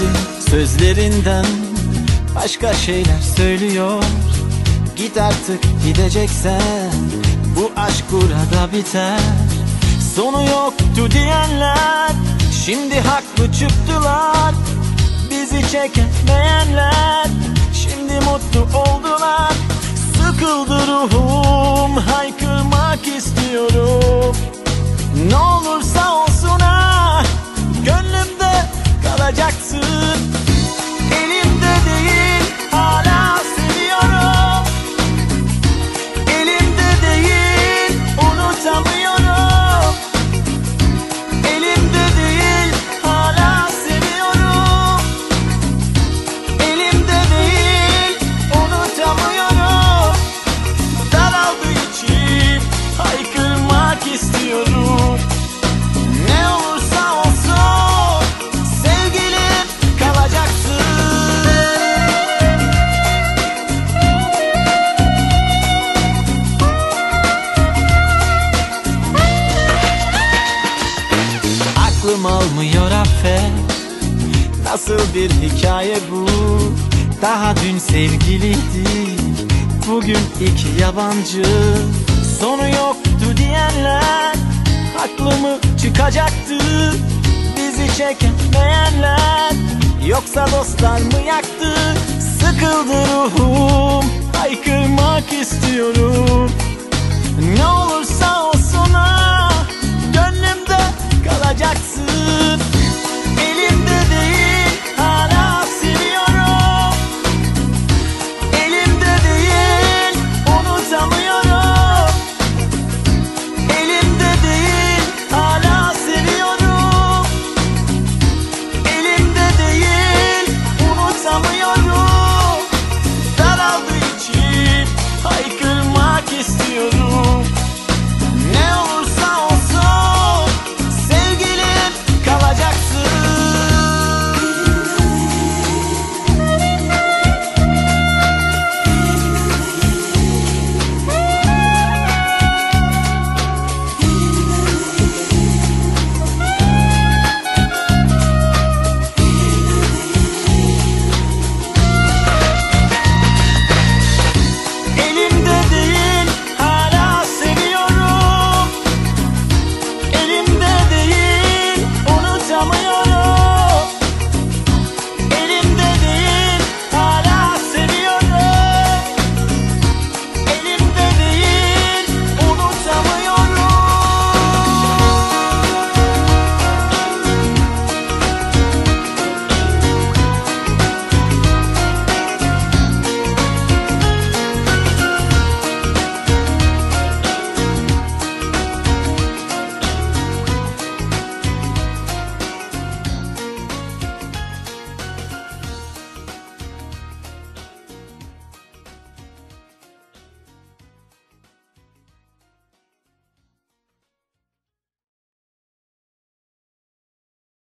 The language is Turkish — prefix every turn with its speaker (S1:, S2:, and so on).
S1: gözleri sözlerinden başka şeyler söylüyor. Git artık gideceksen bu aşk burada biter. Sonu yoktu diyenler şimdi haklı çıktılar. Bizi çekemeyenler şimdi mutlu oldular. Sıkıldı ruhum kalacaksın Aklım almıyor affet. Nasıl bir hikaye bu? Daha dün sevgiliydi. Bugün iki yabancı. Sonu yoktu diyenler. Haklı mı çıkacaktı. Bizi çekemeyenler Yoksa dostlar mı yaktı? Sıkıldı ruhum. Haykırmak istiyorum. Ne olursa